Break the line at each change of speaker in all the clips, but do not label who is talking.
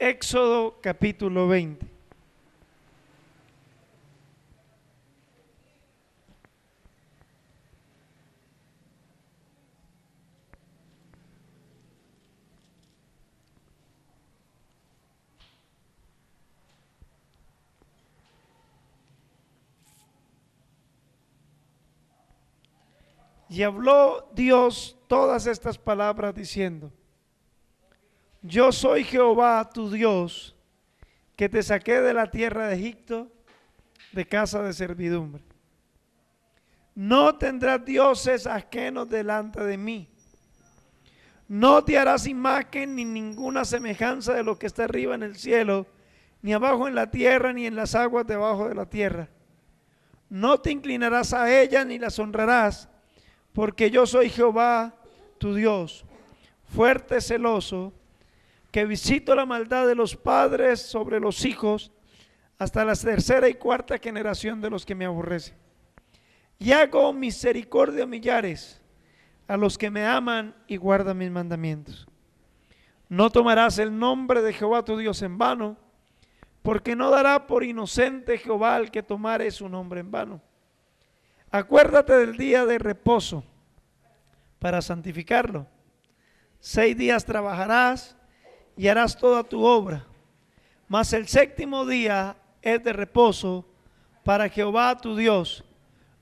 Éxodo capítulo 20. Y habló Dios todas estas palabras diciendo, yo soy Jehová tu Dios, que te saqué de la tierra de Egipto, de casa de servidumbre. No tendrás dioses ajenos delante de mí. No te harás imagen ni ninguna semejanza de lo que está arriba en el cielo, ni abajo en la tierra, ni en las aguas debajo de la tierra. No te inclinarás a ellas ni las honrarás porque yo soy Jehová, tu Dios, fuerte, celoso, que visito la maldad de los padres sobre los hijos hasta la tercera y cuarta generación de los que me aborrecen. Y hago misericordia a millares, a los que me aman y guardan mis mandamientos. No tomarás el nombre de Jehová tu Dios en vano, porque no dará por inocente Jehová al que tomare su nombre en vano. Acuérdate del día de reposo para santificarlo. Seis días trabajarás y harás toda tu obra. Mas el séptimo día es de reposo para Jehová tu Dios.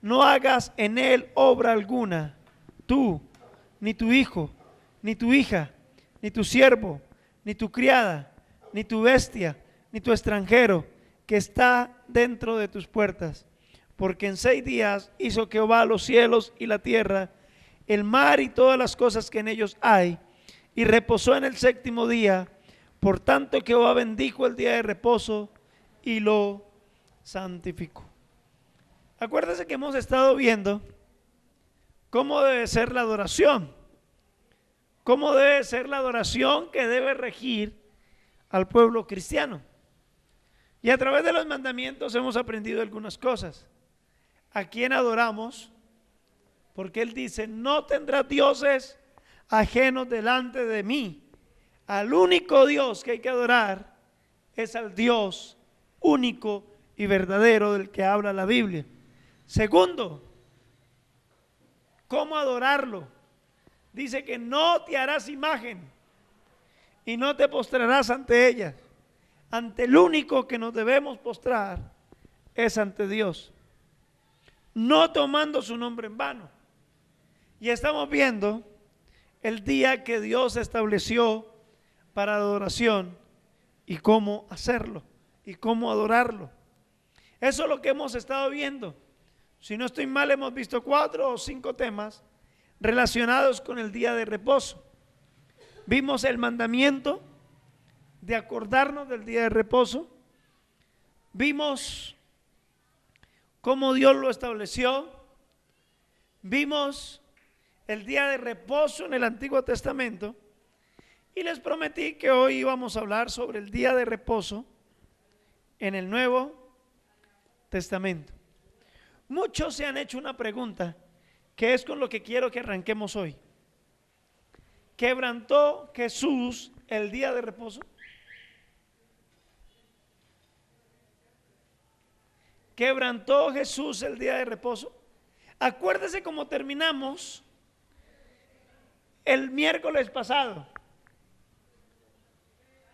No hagas en él obra alguna, tú, ni tu hijo, ni tu hija, ni tu siervo, ni tu criada, ni tu bestia, ni tu extranjero que está dentro de tus puertas porque en seis días hizo Jehová los cielos y la tierra, el mar y todas las cosas que en ellos hay, y reposó en el séptimo día. Por tanto, Jehová bendijo el día de reposo y lo santificó. Acuérdense que hemos estado viendo cómo debe ser la adoración, cómo debe ser la adoración que debe regir al pueblo cristiano. Y a través de los mandamientos hemos aprendido algunas cosas a quien adoramos, porque Él dice, no tendrás dioses ajenos delante de mí. Al único Dios que hay que adorar es al Dios único y verdadero del que habla la Biblia. Segundo, ¿cómo adorarlo? Dice que no te harás imagen y no te postrarás ante ella. Ante el único que nos debemos postrar es ante Dios no tomando su nombre en vano. Y estamos viendo el día que Dios estableció para adoración y cómo hacerlo y cómo adorarlo. Eso es lo que hemos estado viendo. Si no estoy mal, hemos visto cuatro o cinco temas relacionados con el día de reposo. Vimos el mandamiento de acordarnos del día de reposo. Vimos cómo Dios lo estableció. Vimos el día de reposo en el Antiguo Testamento y les prometí que hoy íbamos a hablar sobre el día de reposo en el Nuevo Testamento. Muchos se han hecho una pregunta que es con lo que quiero que arranquemos hoy. ¿Quebrantó Jesús el día de reposo? quebrantó Jesús el día de reposo. Acuérdese cómo terminamos el miércoles pasado,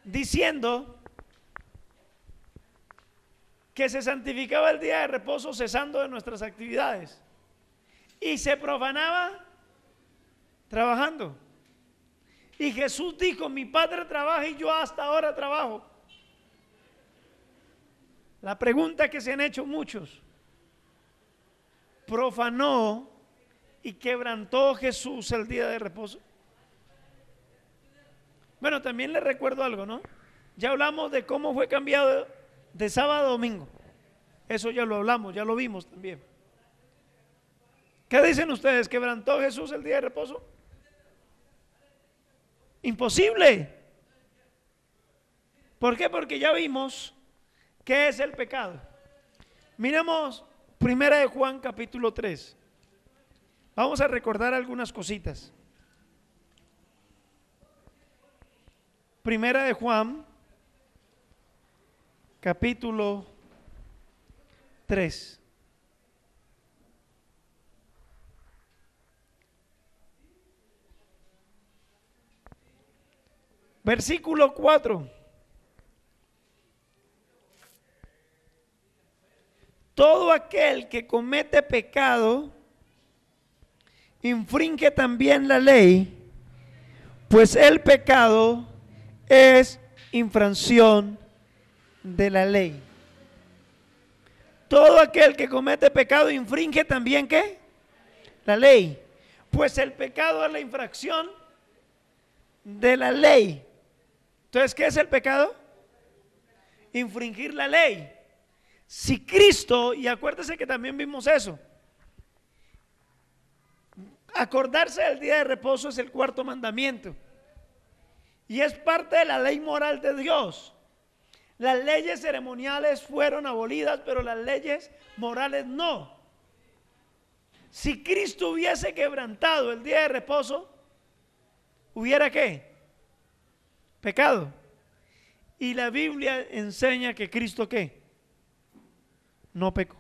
diciendo que se santificaba el día de reposo cesando de nuestras actividades y se profanaba trabajando. Y Jesús dijo, mi padre trabaja y yo hasta ahora trabajo. La pregunta que se han hecho muchos, ¿profanó y quebrantó Jesús el día de reposo? Bueno, también le recuerdo algo, ¿no? Ya hablamos de cómo fue cambiado de sábado a domingo. Eso ya lo hablamos, ya lo vimos también. ¿Qué dicen ustedes? ¿Quebrantó Jesús el día de reposo? Imposible. ¿Por qué? Porque ya vimos ¿Qué es el pecado? Miremos Primera de Juan capítulo 3. Vamos a recordar algunas cositas. Primera de Juan capítulo 3. Versículo 4. Todo aquel que comete pecado infringe también la ley, pues el pecado es infracción de la ley. Todo aquel que comete pecado infringe también qué? La ley. Pues el pecado es la infracción de la ley. Entonces, ¿qué es el pecado? Infringir la ley. Si Cristo, y acuérdese que también vimos eso, acordarse del día de reposo es el cuarto mandamiento. Y es parte de la ley moral de Dios. Las leyes ceremoniales fueron abolidas, pero las leyes morales no. Si Cristo hubiese quebrantado el día de reposo, ¿hubiera qué? pecado. Y la Biblia enseña que Cristo qué? No pecó.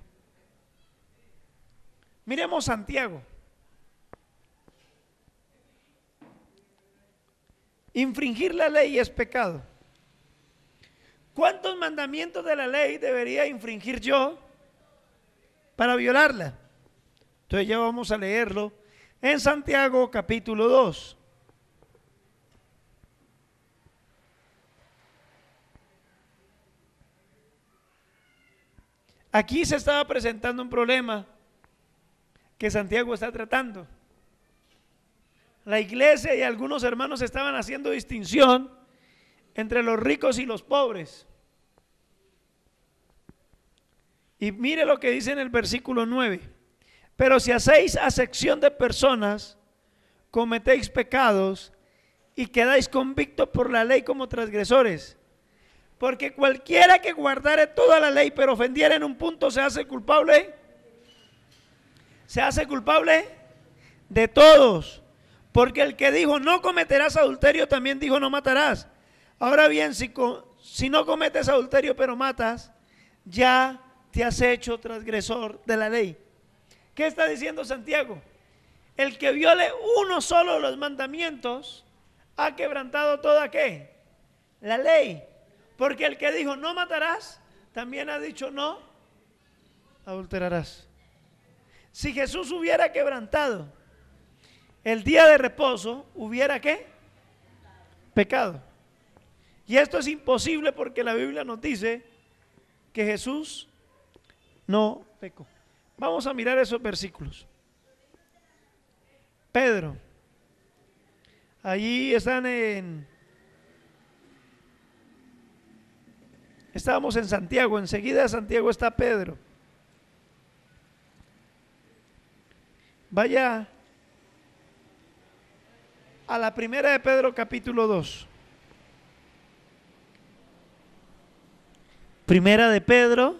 Miremos Santiago. Infringir la ley es pecado. ¿Cuántos mandamientos de la ley debería infringir yo para violarla? Entonces ya vamos a leerlo en Santiago capítulo 2. Aquí se estaba presentando un problema que Santiago está tratando. La iglesia y algunos hermanos estaban haciendo distinción entre los ricos y los pobres. Y mire lo que dice en el versículo 9. Pero si hacéis acepción de personas, cometéis pecados y quedáis convictos por la ley como transgresores. Porque cualquiera que guardare toda la ley pero ofendiera en un punto se hace culpable. Se hace culpable de todos. Porque el que dijo no cometerás adulterio también dijo no matarás. Ahora bien, si, no cometes adulterio pero matas, ya te has hecho transgresor de la ley. ¿Qué está diciendo Santiago? El que viole uno solo de los mandamientos ha quebrantado toda qué? La ley. Porque el que dijo no matarás, también ha dicho no adulterarás. Si Jesús hubiera quebrantado el día de reposo, hubiera qué? Pecado. Y esto es imposible porque la Biblia nos dice que Jesús no pecó. Vamos a mirar esos versículos. Pedro. Allí están en Estábamos en Santiago, enseguida de Santiago está Pedro. Vaya a la primera de Pedro capítulo 2. Primera de Pedro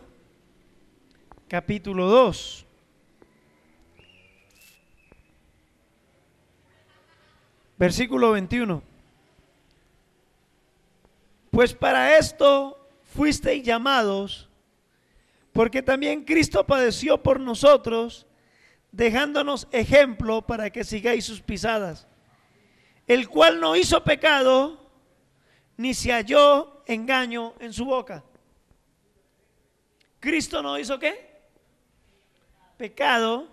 capítulo 2. Versículo 21. Pues para esto fuisteis llamados, porque también Cristo padeció por nosotros, dejándonos ejemplo para que sigáis sus pisadas, el cual no hizo pecado, ni se halló engaño en su boca. Cristo no hizo qué? Pecado,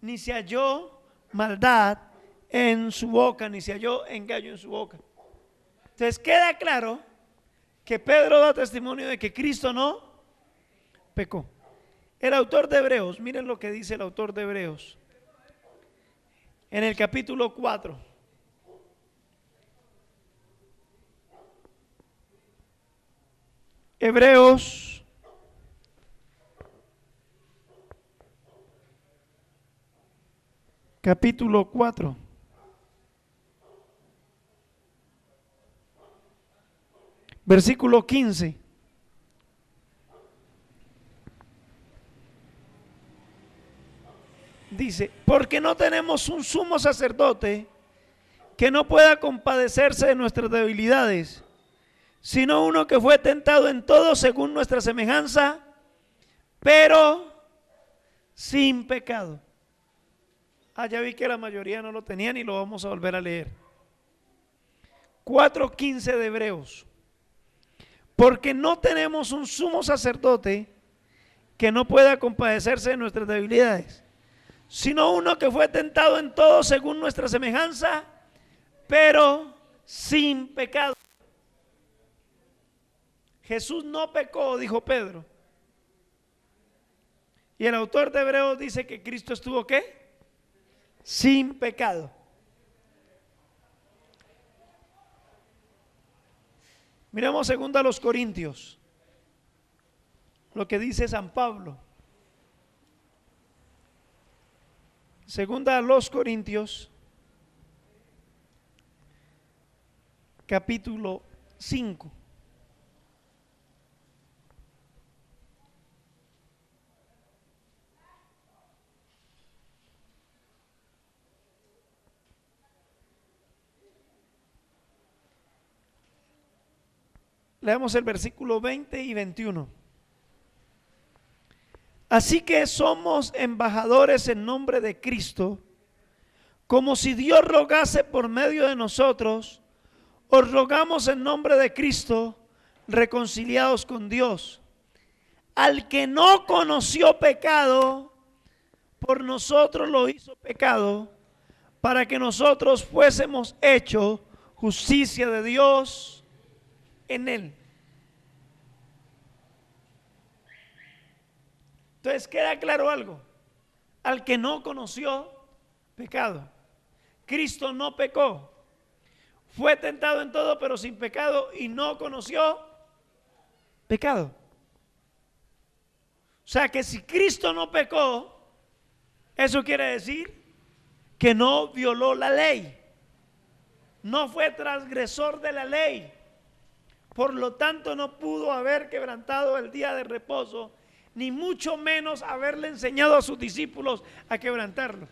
ni se halló maldad en su boca, ni se halló engaño en su boca. Entonces queda claro que Pedro da testimonio de que Cristo no pecó. El autor de Hebreos, miren lo que dice el autor de Hebreos. En el capítulo 4. Hebreos capítulo 4. Versículo 15. Dice, porque no tenemos un sumo sacerdote que no pueda compadecerse de nuestras debilidades, sino uno que fue tentado en todo según nuestra semejanza, pero sin pecado. Ah, ya vi que la mayoría no lo tenían y lo vamos a volver a leer. 4.15 de Hebreos. Porque no tenemos un sumo sacerdote que no pueda compadecerse de nuestras debilidades, sino uno que fue tentado en todo según nuestra semejanza, pero sin pecado. Jesús no pecó, dijo Pedro. Y el autor de Hebreos dice que Cristo estuvo qué? Sin pecado. Miremos segundo a los Corintios, lo que dice San Pablo. Segunda a los Corintios, capítulo 5. Leamos el versículo 20 y 21. Así que somos embajadores en nombre de Cristo, como si Dios rogase por medio de nosotros, os rogamos en nombre de Cristo, reconciliados con Dios. Al que no conoció pecado, por nosotros lo hizo pecado, para que nosotros fuésemos hecho justicia de Dios en él. Entonces queda claro algo. Al que no conoció pecado. Cristo no pecó. Fue tentado en todo, pero sin pecado y no conoció pecado. O sea que si Cristo no pecó, eso quiere decir que no violó la ley. No fue transgresor de la ley. Por lo tanto, no pudo haber quebrantado el día de reposo, ni mucho menos haberle enseñado a sus discípulos a quebrantarlo.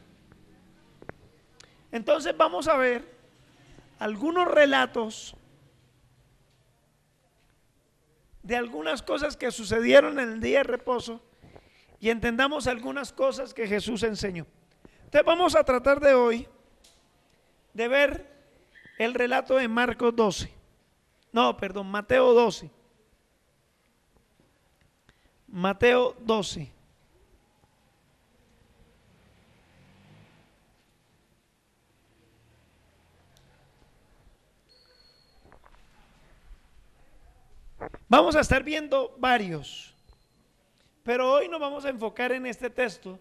Entonces vamos a ver algunos relatos de algunas cosas que sucedieron en el día de reposo y entendamos algunas cosas que Jesús enseñó. Entonces vamos a tratar de hoy de ver el relato de Marcos 12. No, perdón, Mateo 12. Mateo 12. Vamos a estar viendo varios, pero hoy nos vamos a enfocar en este texto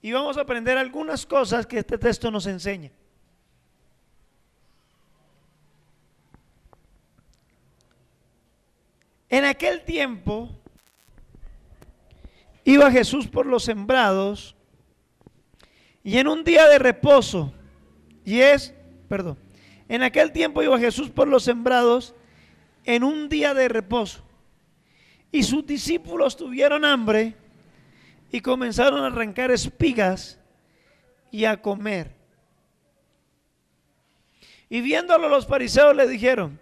y vamos a aprender algunas cosas que este texto nos enseña. En aquel tiempo iba Jesús por los sembrados y en un día de reposo, y es, perdón, en aquel tiempo iba Jesús por los sembrados en un día de reposo. Y sus discípulos tuvieron hambre y comenzaron a arrancar espigas y a comer. Y viéndolo los fariseos le dijeron,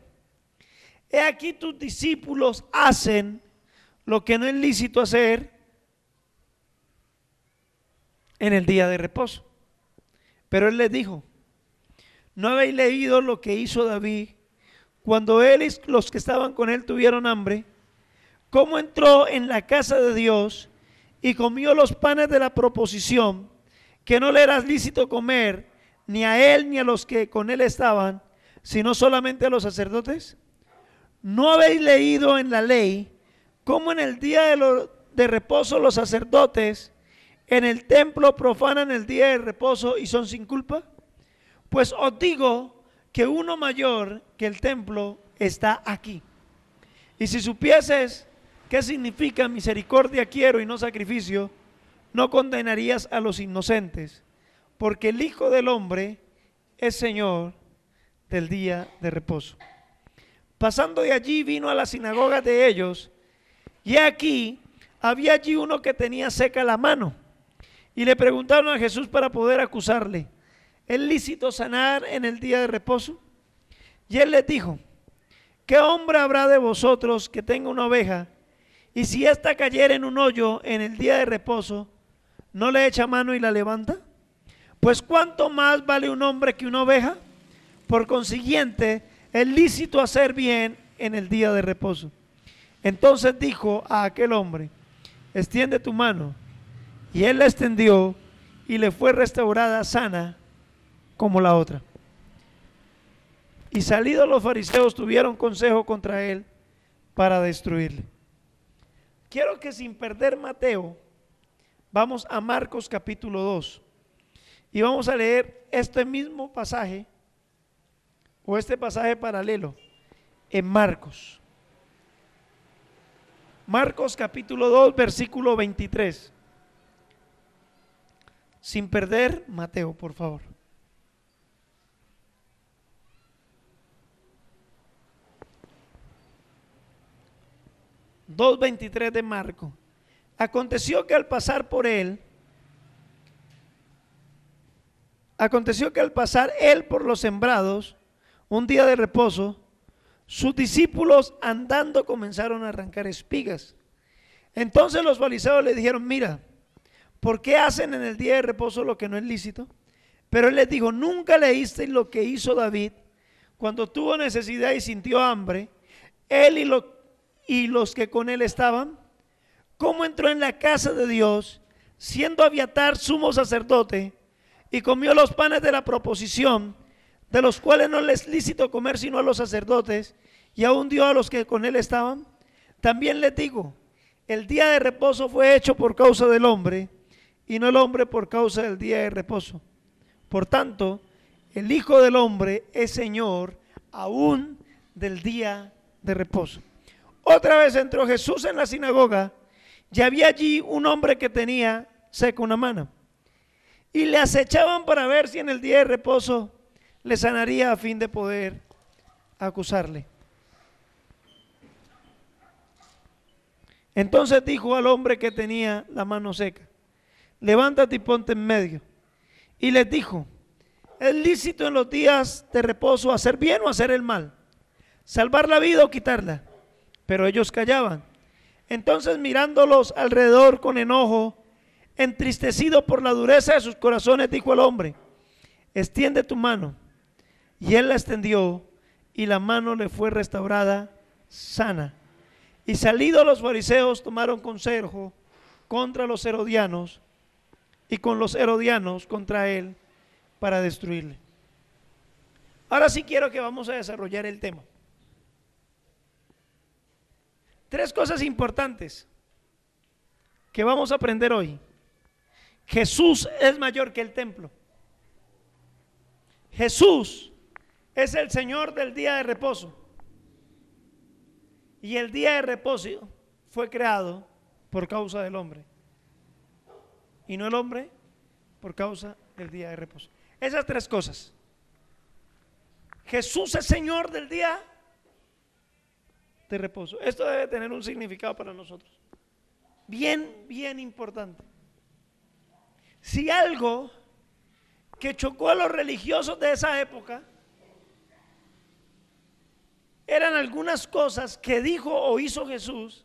He aquí tus discípulos hacen lo que no es lícito hacer en el día de reposo. Pero él les dijo, ¿no habéis leído lo que hizo David cuando él y los que estaban con él tuvieron hambre? ¿Cómo entró en la casa de Dios y comió los panes de la proposición que no le era lícito comer ni a él ni a los que con él estaban, sino solamente a los sacerdotes? ¿No habéis leído en la ley cómo en el día de, reposo los sacerdotes en el templo profanan el día de reposo y son sin culpa? Pues os digo que uno mayor que el templo está aquí. Y si supieses qué significa misericordia quiero y no sacrificio, no condenarías a los inocentes, porque el Hijo del Hombre es Señor del día de reposo. Pasando de allí vino a la sinagoga de ellos y aquí había allí uno que tenía seca la mano. Y le preguntaron a Jesús para poder acusarle, ¿es lícito sanar en el día de reposo? Y él les dijo, ¿qué hombre habrá de vosotros que tenga una oveja? Y si ésta cayera en un hoyo en el día de reposo, ¿no le echa mano y la levanta? Pues cuánto más vale un hombre que una oveja? Por consiguiente, es lícito hacer bien en el día de reposo. Entonces dijo a aquel hombre, extiende tu mano. Y él la extendió y le fue restaurada sana como la otra. Y salidos los fariseos tuvieron consejo contra él para destruirle. Quiero que sin perder Mateo, vamos a Marcos capítulo 2 y vamos a leer este mismo pasaje o este pasaje paralelo en Marcos. Marcos capítulo 2, versículo 23. Sin perder Mateo, por favor. 2.23 de Marco. Aconteció que al pasar por él, aconteció que al pasar él por los sembrados, un día de reposo, sus discípulos andando comenzaron a arrancar espigas. Entonces los fariseos le dijeron, mira, ¿por qué hacen en el día de reposo lo que no es lícito? Pero él les dijo, nunca leísteis lo que hizo David cuando tuvo necesidad y sintió hambre, él y, y los que con él estaban, cómo entró en la casa de Dios, siendo Abiatar sumo sacerdote, y comió los panes de la proposición, de los cuales no les es lícito comer sino a los sacerdotes, y aún dio a los que con él estaban. También les digo, el día de reposo fue hecho por causa del hombre, y no el hombre por causa del día de reposo. Por tanto, el Hijo del Hombre es Señor aún del día de reposo. Otra vez entró Jesús en la sinagoga y había allí un hombre que tenía seca una mano. Y le acechaban para ver si en el día de reposo le sanaría a fin de poder acusarle. Entonces dijo al hombre que tenía la mano seca, levántate y ponte en medio. Y les dijo, ¿es lícito en los días de reposo hacer bien o hacer el mal? ¿Salvar la vida o quitarla? pero ellos callaban. Entonces mirándolos alrededor con enojo, entristecido por la dureza de sus corazones, dijo el hombre, extiende tu mano. Y él la extendió y la mano le fue restaurada sana. Y salidos los fariseos tomaron consejo contra los herodianos y con los herodianos contra él para destruirle. Ahora sí quiero que vamos a desarrollar el tema. Tres cosas importantes que vamos a aprender hoy. Jesús es mayor que el templo. Jesús es el Señor del día de reposo. Y el día de reposo fue creado por causa del hombre. Y no el hombre por causa del día de reposo. Esas tres cosas. Jesús es Señor del día de reposo. Esto debe tener un significado para nosotros. Bien, bien importante. Si algo que chocó a los religiosos de esa época eran algunas cosas que dijo o hizo Jesús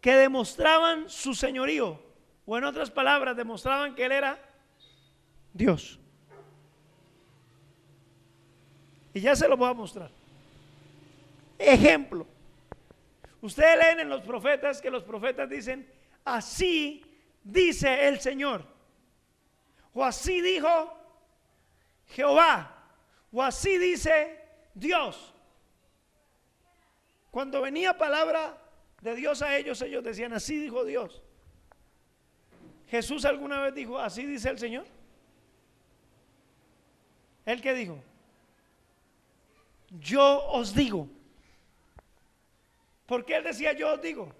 que demostraban su señorío, o en otras palabras, demostraban que Él era Dios. Y ya se lo voy a mostrar. Ejemplo. Ustedes leen en los profetas que los profetas dicen, así dice el Señor. O así dijo Jehová. O así dice Dios. Cuando venía palabra de Dios a ellos, ellos decían, así dijo Dios. Jesús alguna vez dijo, así dice el Señor. ¿El que dijo? Yo os digo. ¿Por qué él decía yo os digo?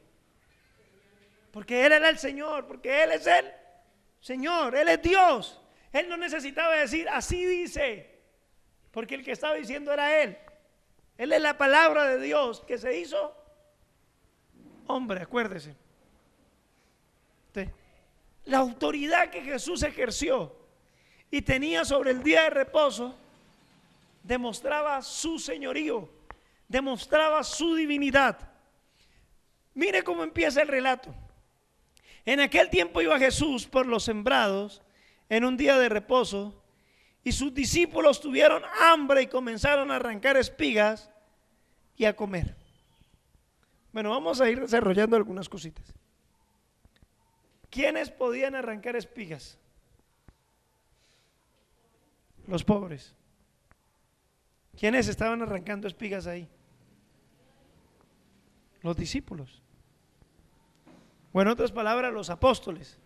Porque él era el Señor, porque él es el Señor, él es Dios. Él no necesitaba decir así dice, porque el que estaba diciendo era él. Él es la palabra de Dios que se hizo hombre, acuérdese. La autoridad que Jesús ejerció y tenía sobre el día de reposo demostraba su señorío demostraba su divinidad. Mire cómo empieza el relato. En aquel tiempo iba Jesús por los sembrados en un día de reposo y sus discípulos tuvieron hambre y comenzaron a arrancar espigas y a comer. Bueno, vamos a ir desarrollando algunas cositas. ¿Quiénes podían arrancar espigas? Los pobres. ¿Quiénes estaban arrancando espigas ahí? Los discípulos. Bueno, en otras palabras, los apóstoles.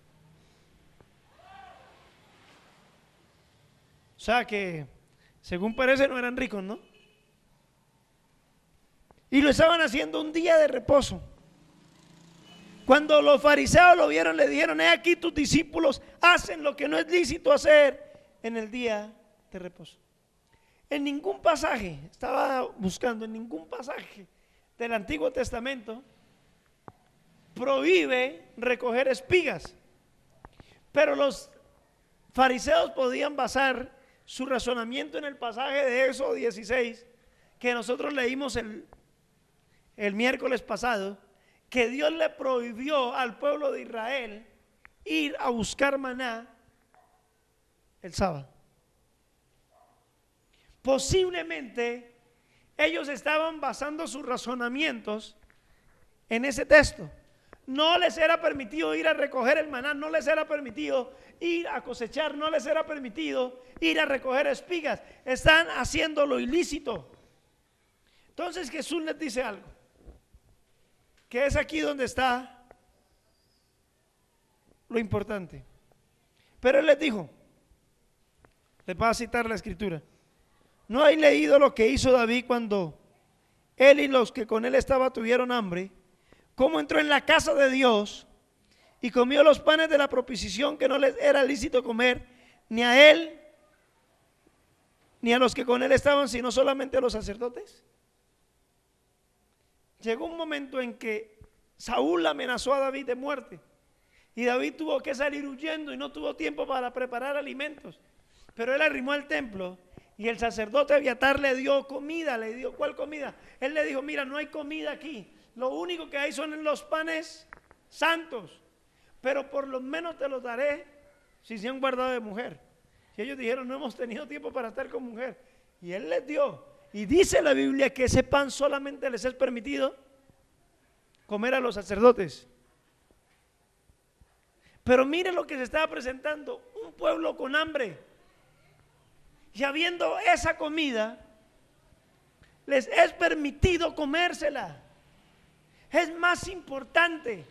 Sea que, según parece, no eran ricos, ¿no? Y lo estaban haciendo un día de reposo. Cuando los fariseos lo vieron, le dijeron, he aquí tus discípulos hacen lo que no es lícito hacer en el día de reposo. En ningún pasaje, estaba buscando, en ningún pasaje del Antiguo Testamento prohíbe recoger espigas. Pero los fariseos podían basar su razonamiento en el pasaje de Éxodo 16 que nosotros leímos el, el miércoles pasado, que Dios le prohibió al pueblo de Israel ir a buscar maná el sábado. Posiblemente ellos estaban basando sus razonamientos en ese texto. No les era permitido ir a recoger el maná, no les era permitido ir a cosechar, no les era permitido ir a recoger espigas. Están haciendo lo ilícito. Entonces Jesús les dice algo, que es aquí donde está lo importante. Pero él les dijo, les va a citar la escritura. ¿No hay leído lo que hizo David cuando él y los que con él estaban tuvieron hambre? ¿Cómo entró en la casa de Dios y comió los panes de la proposición que no les era lícito comer ni a él ni a los que con él estaban, sino solamente a los sacerdotes? Llegó un momento en que Saúl amenazó a David de muerte y David tuvo que salir huyendo y no tuvo tiempo para preparar alimentos. Pero él arrimó al templo y el sacerdote Abiatar le dio comida, le dio, ¿cuál comida? Él le dijo, mira, no hay comida aquí. Lo único que hay son los panes santos. Pero por lo menos te los daré si se han guardado de mujer. Y ellos dijeron, no hemos tenido tiempo para estar con mujer. Y él les dio. Y dice la Biblia que ese pan solamente les es permitido comer a los sacerdotes. Pero mire lo que se estaba presentando. Un pueblo con hambre y habiendo esa comida, les es permitido comérsela. Es más importante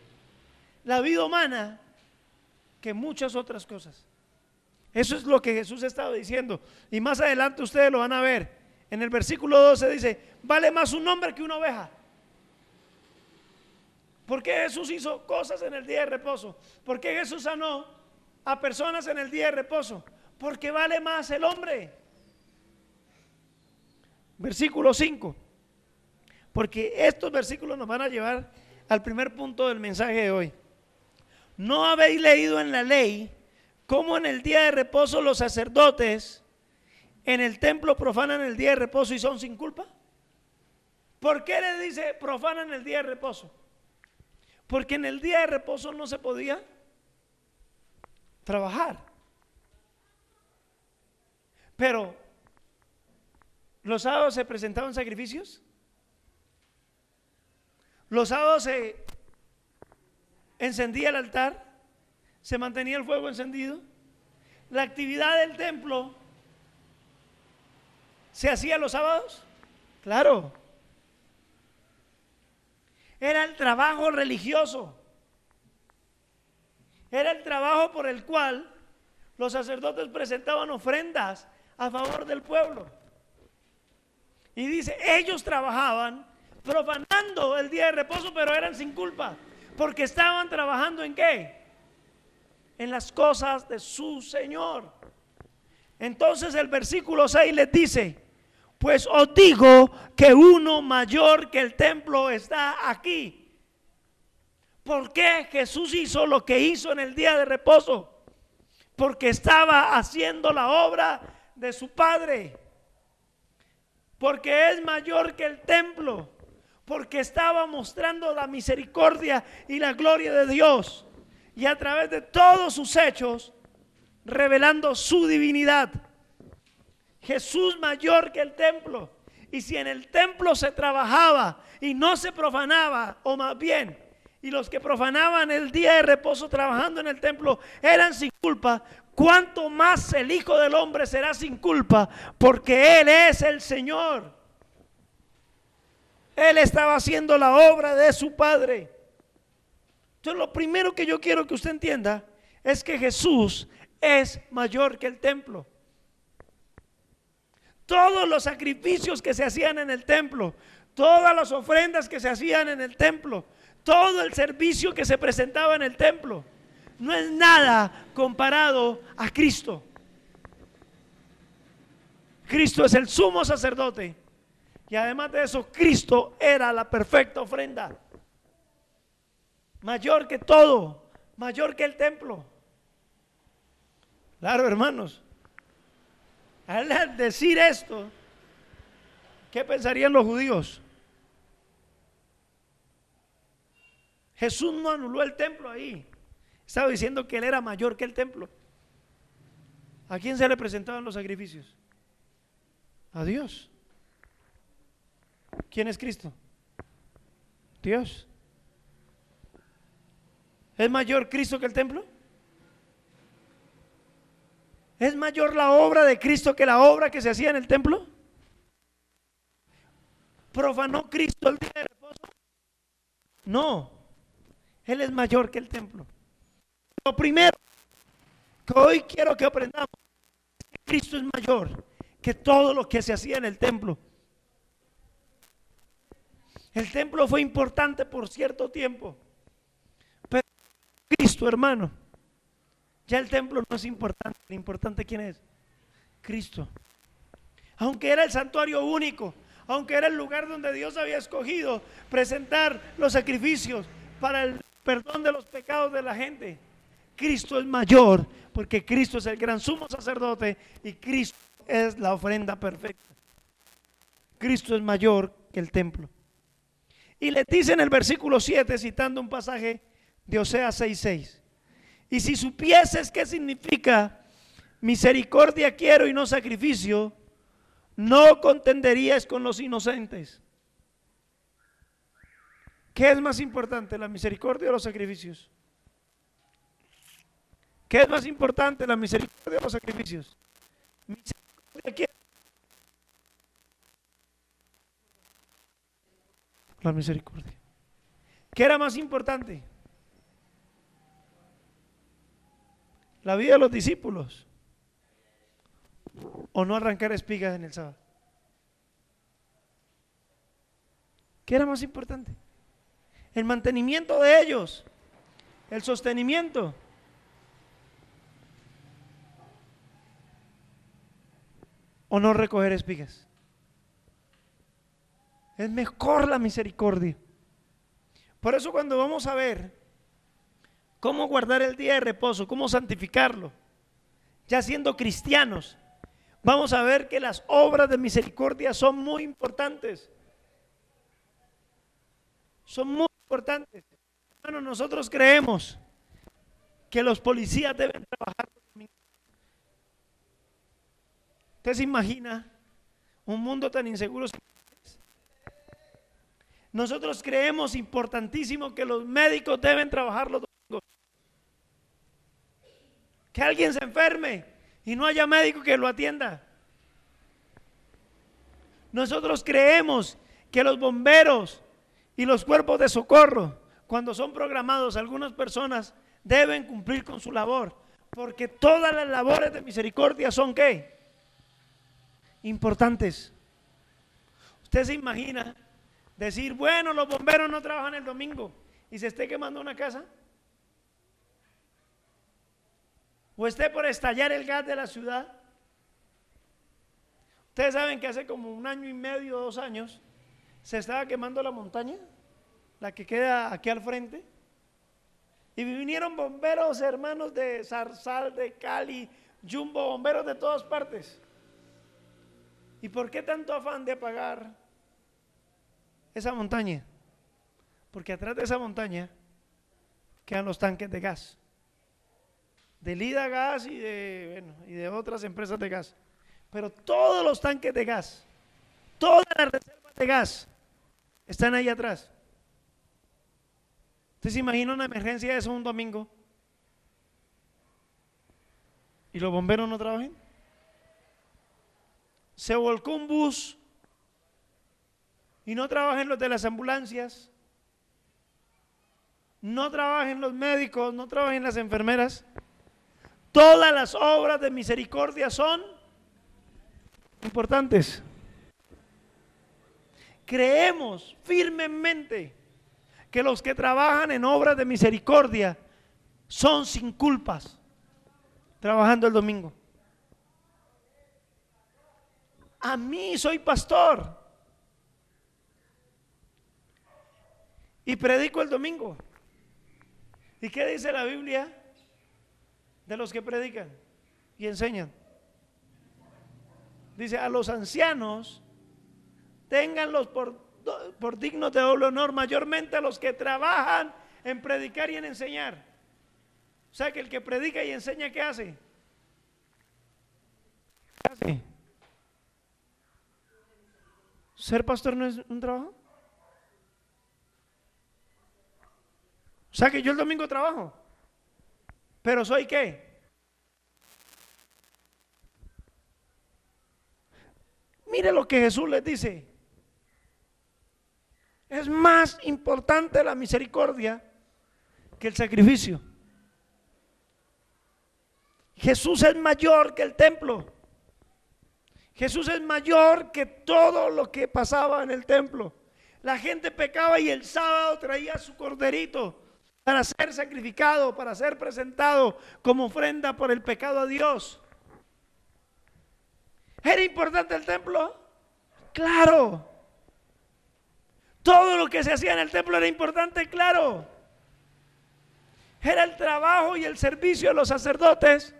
la vida humana que muchas otras cosas. Eso es lo que Jesús estaba diciendo. Y más adelante ustedes lo van a ver. En el versículo 12 dice, vale más un hombre que una oveja. ¿Por qué Jesús hizo cosas en el día de reposo? ¿Por qué Jesús sanó a personas en el día de reposo? Porque vale más el hombre. Versículo 5. Porque estos versículos nos van a llevar al primer punto del mensaje de hoy. ¿No habéis leído en la ley cómo en el día de reposo los sacerdotes en el templo profanan el día de reposo y son sin culpa? ¿Por qué le dice profanan el día de reposo? Porque en el día de reposo no se podía trabajar. Pero, ¿los sábados se presentaban sacrificios? ¿Los sábados se encendía el altar? ¿Se mantenía el fuego encendido? ¿La actividad del templo se hacía los sábados? Claro. Era el trabajo religioso. Era el trabajo por el cual los sacerdotes presentaban ofrendas a favor del pueblo. Y dice, ellos trabajaban profanando el día de reposo, pero eran sin culpa, porque estaban trabajando en qué? En las cosas de su Señor. Entonces el versículo 6 les dice, pues os digo que uno mayor que el templo está aquí. ¿Por qué Jesús hizo lo que hizo en el día de reposo? Porque estaba haciendo la obra de su Padre. porque es mayor que el templo, porque estaba mostrando la misericordia y la gloria de Dios y a través de todos sus hechos revelando su divinidad. Jesús mayor que el templo. Y si en el templo se trabajaba y no se profanaba, o más bien, y los que profanaban el día de reposo trabajando en el templo eran sin culpa, cuánto más el Hijo del Hombre será sin culpa, porque Él es el Señor. Él estaba haciendo la obra de su Padre. Entonces lo primero que yo quiero que usted entienda es que Jesús es mayor que el templo. Todos los sacrificios que se hacían en el templo, todas las ofrendas que se hacían en el templo, todo el servicio que se presentaba en el templo, no es nada comparado a Cristo. Cristo es el sumo sacerdote. Y además de eso, Cristo era la perfecta ofrenda. Mayor que todo, mayor que el templo. Claro, hermanos. Al decir esto, ¿qué pensarían los judíos? Jesús no anuló el templo ahí. Estaba diciendo que él era mayor que el templo. ¿A quién se le presentaban los sacrificios? A Dios. ¿Quién es Cristo? Dios. ¿Es mayor Cristo que el templo? ¿Es mayor la obra de Cristo que la obra que se hacía en el templo? ¿Profanó Cristo el día? No, Él es mayor que el templo. Lo primero que hoy quiero que aprendamos es que Cristo es mayor que todo lo que se hacía en el templo. El templo fue importante por cierto tiempo, pero Cristo, hermano, ya el templo no es importante. Lo importante quién es? Cristo. Aunque era el santuario único, aunque era el lugar donde Dios había escogido presentar los sacrificios para el perdón de los pecados de la gente. Cristo es mayor porque Cristo es el gran sumo sacerdote y Cristo es la ofrenda perfecta. Cristo es mayor que el templo. Y le dice en el versículo 7, citando un pasaje de Oseas 6:6. Y si supieses qué significa misericordia quiero y no sacrificio, no contenderías con los inocentes. ¿Qué es más importante, la misericordia o los sacrificios? ¿Qué es más importante, la misericordia o los sacrificios? Misericordia quiero. La misericordia. ¿Qué era más importante? la vida de los discípulos o no arrancar espigas en el sábado? ¿Qué era más importante? El mantenimiento de ellos, el sostenimiento. O no recoger espigas. Es mejor la misericordia. Por eso cuando vamos a ver cómo guardar el día de reposo, cómo santificarlo. Ya siendo cristianos, vamos a ver que las obras de misericordia son muy importantes. Son muy importantes. Bueno, nosotros creemos que los policías deben trabajar. ¿Usted se imagina un mundo tan inseguro? Nosotros creemos importantísimo que los médicos deben trabajar los que alguien se enferme y no haya médico que lo atienda. Nosotros creemos que los bomberos y los cuerpos de socorro, cuando son programados, algunas personas deben cumplir con su labor, porque todas las labores de misericordia son qué? Importantes. Usted se imagina decir, bueno, los bomberos no trabajan el domingo y se esté quemando una casa. o esté por estallar el gas de la ciudad. Ustedes saben que hace como un año y medio, dos años, se estaba quemando la montaña, la que queda aquí al frente. Y vinieron bomberos, hermanos de Zarzal, de Cali, Jumbo, bomberos de todas partes. ¿Y por qué tanto afán de apagar esa montaña? Porque atrás de esa montaña quedan los tanques de gas. De Lida Gas y de, y de otras empresas de gas. Pero todos los tanques de gas, todas las reservas de gas están ahí atrás. ¿Usted se imagina una emergencia de eso un domingo? ¿Y los bomberos no trabajan? Se volcó un bus y no trabajan los de las ambulancias, no trabajen los médicos, no trabajen las enfermeras. Todas las obras de misericordia son importantes. Creemos firmemente que los que trabajan en obras de misericordia son sin culpas, trabajando el domingo. A mí soy pastor y predico el domingo. ¿Y qué dice la Biblia de los que predican y enseñan? Dice, a los ancianos, ténganlos por por dignos de doble honor, mayormente a los que trabajan en predicar y en enseñar. O sea que el que predica y enseña, ¿qué hace? ¿Qué hace? ¿Ser pastor no es un trabajo? Sea que yo el domingo trabajo. Pero soy qué? Mire lo que Jesús les dice. Es más importante la misericordia que el sacrificio. Jesús es mayor que el templo. Jesús es mayor que todo lo que pasaba en el templo. La gente pecaba y el sábado traía su corderito para ser sacrificado, para ser presentado como ofrenda por el pecado a Dios. ¿Era importante el templo? Claro. Todo lo que se hacía en el templo era importante, claro. Era el trabajo y el servicio de los sacerdotes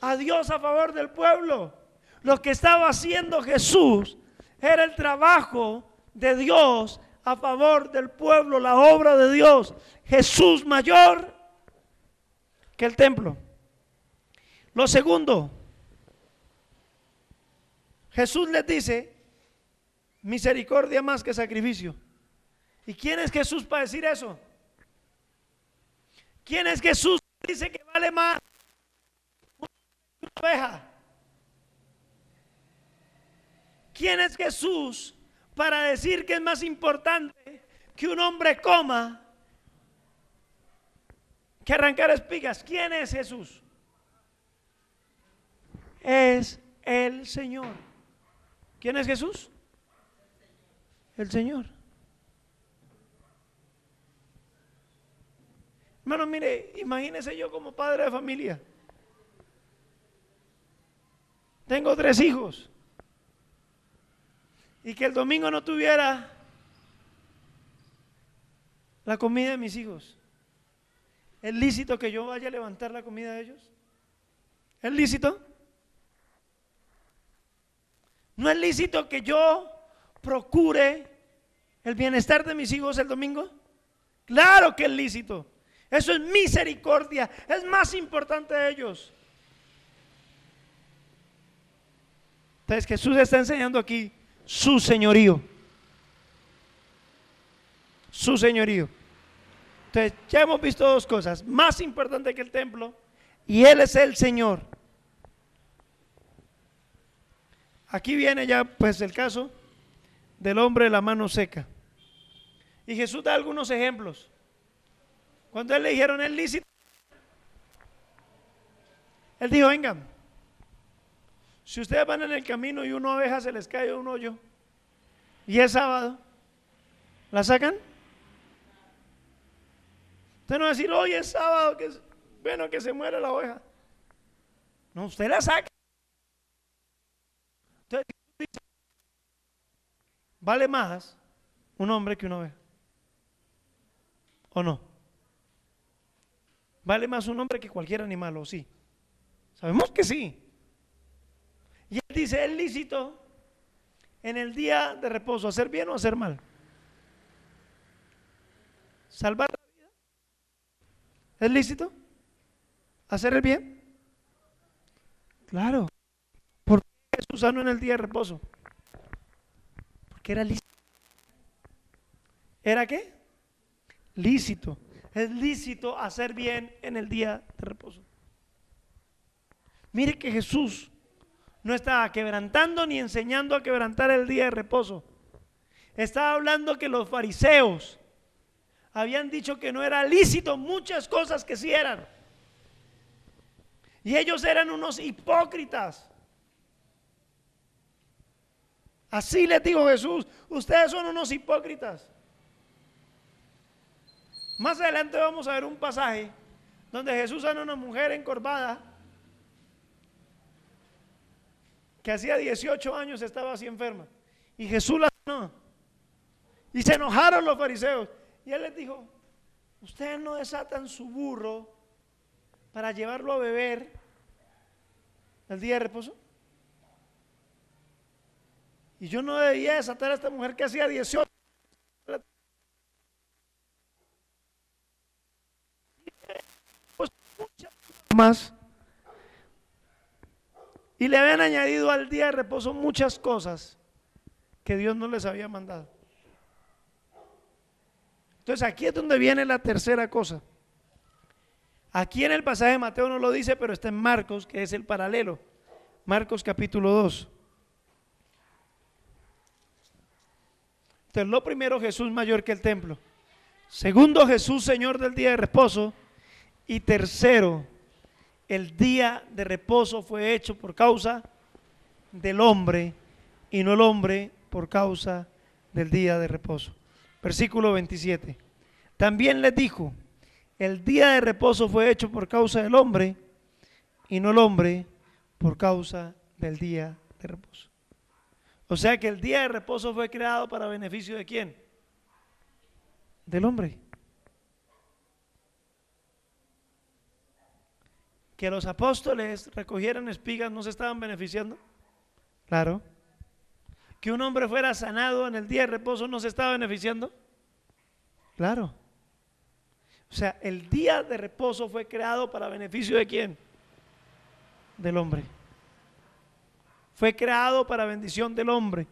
a Dios a favor del pueblo. Lo que estaba haciendo Jesús era el trabajo de Dios a favor del pueblo, la obra de Dios. Jesús mayor que el templo. Lo segundo, Jesús les dice, misericordia más que sacrificio. ¿Y quién es Jesús para decir eso? ¿Quién es Jesús dice que vale más una oveja? ¿Quién es Jesús para decir que es más importante que un hombre coma que arrancar espigas? ¿Quién es Jesús? Es el Señor. ¿Quién es Jesús? El Señor. Hermano, mire, imagínese yo como padre de familia. Tengo tres hijos. Y que el domingo no tuviera la comida de mis hijos. ¿Es lícito que yo vaya a levantar la comida de ellos? ¿Es lícito? ¿No es lícito que yo procure el bienestar de mis hijos el domingo? Claro que es lícito. Eso es misericordia. Es más importante de ellos. Entonces Jesús está enseñando aquí su señorío. Su señorío. Entonces ya hemos visto dos cosas. Más importante que el templo. Y Él es el Señor. Aquí viene ya pues el caso del hombre de la mano seca. Y Jesús da algunos ejemplos. Cuando él le dijeron el lícito, él dijo, vengan, si ustedes van en el camino y una oveja se les cae un hoyo y es sábado, ¿la sacan? Usted no va a decir, hoy es sábado, que bueno que se muere la oveja. No, usted la saca. Entonces, vale más un hombre que una oveja. ¿O no? Vale más un hombre que cualquier animal, ¿o sí? Sabemos que sí. Dice, es lícito en el día de reposo? ¿Hacer bien o hacer mal? ¿Salvar la vida? ¿Es lícito? ¿Hacer el bien? Claro. ¿Por qué Jesús sanó en el día de reposo? Porque era lícito. ¿Era qué? Lícito. Es lícito hacer bien en el día de reposo. Mire que Jesús no estaba quebrantando ni enseñando a quebrantar el día de reposo. Estaba hablando que los fariseos habían dicho que no era lícito muchas cosas que sí eran. Y ellos eran unos hipócritas. Así les dijo Jesús, ustedes son unos hipócritas. Más adelante vamos a ver un pasaje donde Jesús sana a una mujer encorvada que hacía 18 años estaba así enferma. Y Jesús la sanó. Y se enojaron los fariseos. Y él les dijo, ustedes no desatan su burro para llevarlo a beber el día de reposo. Y yo no debía desatar a esta mujer que hacía 18 más. Y le habían añadido al día de reposo muchas cosas que Dios no les había mandado. Entonces aquí es donde viene la tercera cosa. Aquí en el pasaje de Mateo no lo dice, pero está en Marcos, que es el paralelo. Marcos capítulo 2. Entonces, lo primero, Jesús mayor que el templo. Segundo, Jesús Señor del día de reposo. Y tercero, el día de reposo fue hecho por causa del hombre y no el hombre por causa del día de reposo. Versículo 27. También les dijo, el día de reposo fue hecho por causa del hombre y no el hombre por causa del día de reposo. O sea que el día de reposo fue creado para beneficio de quién? Del hombre. Que los apóstoles recogieran espigas no se estaban beneficiando? Claro. Que un hombre fuera sanado en el día de reposo no se estaba beneficiando? Claro. O sea, el día de reposo fue creado para beneficio de quién? Del hombre. Fue creado para bendición del hombre.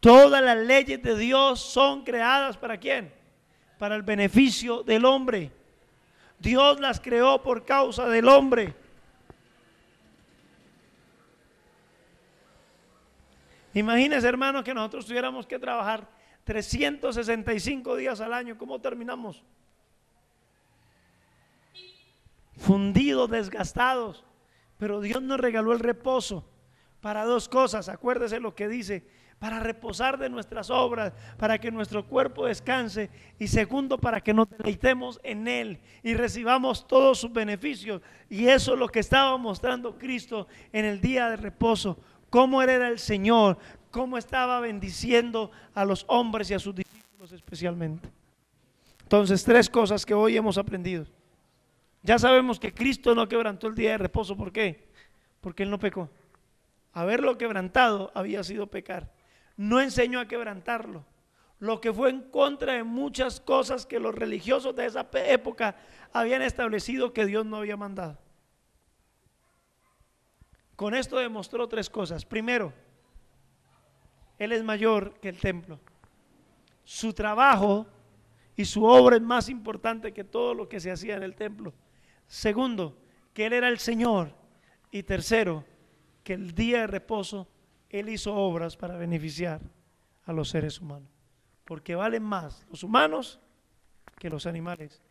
Todas las leyes de Dios son creadas para quién? Para el beneficio del hombre. Dios las creó por causa del hombre. Imagínense, hermanos, que nosotros tuviéramos que trabajar 365 días al año. ¿Cómo terminamos? Fundidos, desgastados. Pero Dios nos regaló el reposo para dos cosas. Acuérdese lo que dice para reposar de nuestras obras, para que nuestro cuerpo descanse y segundo, para que nos deleitemos en Él y recibamos todos sus beneficios. Y eso es lo que estaba mostrando Cristo en el día de reposo, cómo era el Señor, cómo estaba bendiciendo a los hombres y a sus discípulos especialmente. Entonces, tres cosas que hoy hemos aprendido. Ya sabemos que Cristo no quebrantó el día de reposo, ¿por qué? Porque Él no pecó. Haberlo quebrantado había sido pecar no enseñó a quebrantarlo. Lo que fue en contra de muchas cosas que los religiosos de esa época habían establecido que Dios no había mandado. Con esto demostró tres cosas. Primero, Él es mayor que el templo. Su trabajo y su obra es más importante que todo lo que se hacía en el templo. Segundo, que Él era el Señor. Y tercero, que el día de reposo él hizo obras para beneficiar a los seres humanos. Porque valen más los humanos que los animales.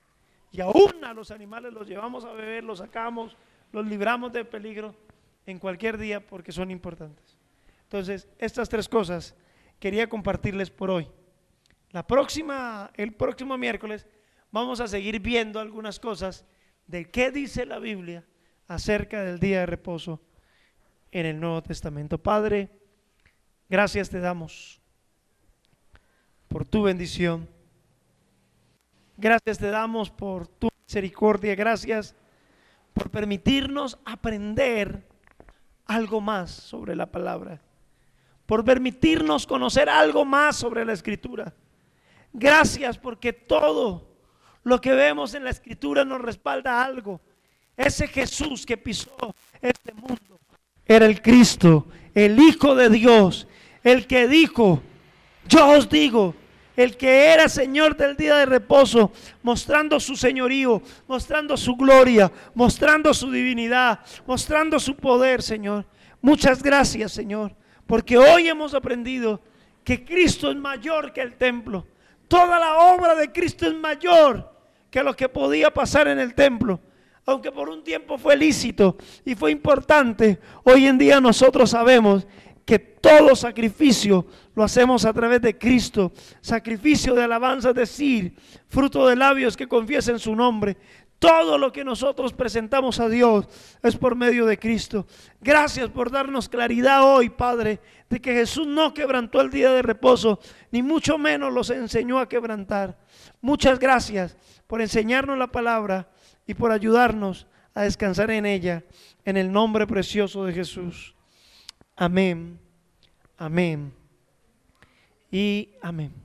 Y aún a los animales los llevamos a beber, los sacamos, los libramos de peligro en cualquier día porque son importantes. Entonces, estas tres cosas quería compartirles por hoy. La próxima, el próximo miércoles vamos a seguir viendo algunas cosas de qué dice la Biblia acerca del día de reposo en el Nuevo Testamento. Padre, gracias te damos por tu bendición. Gracias te damos por tu misericordia. Gracias por permitirnos aprender algo más sobre la palabra. por permitirnos conocer algo más sobre la escritura. Gracias porque todo lo que vemos en la escritura nos respalda algo. Ese Jesús que pisó este mundo era el Cristo, el Hijo de Dios, el que dijo, yo os digo, el que era Señor del día de reposo, mostrando su señorío, mostrando su gloria, mostrando su divinidad, mostrando su poder, Señor. Muchas gracias, Señor, porque hoy hemos aprendido que Cristo es mayor que el templo. Toda la obra de Cristo es mayor que lo que podía pasar en el templo. Aunque por un tiempo fue lícito y fue importante, hoy en día nosotros sabemos que todo sacrificio lo hacemos a través de Cristo. Sacrificio de alabanza, es decir, fruto de labios que confiesen su nombre. Todo lo que nosotros presentamos a Dios es por medio de Cristo. Gracias por darnos claridad hoy, Padre, de que Jesús no quebrantó el día de reposo, ni mucho menos los enseñó a quebrantar. Muchas gracias por enseñarnos la palabra y por ayudarnos a descansar en ella, en el nombre precioso de Jesús. Amén, amén y amén.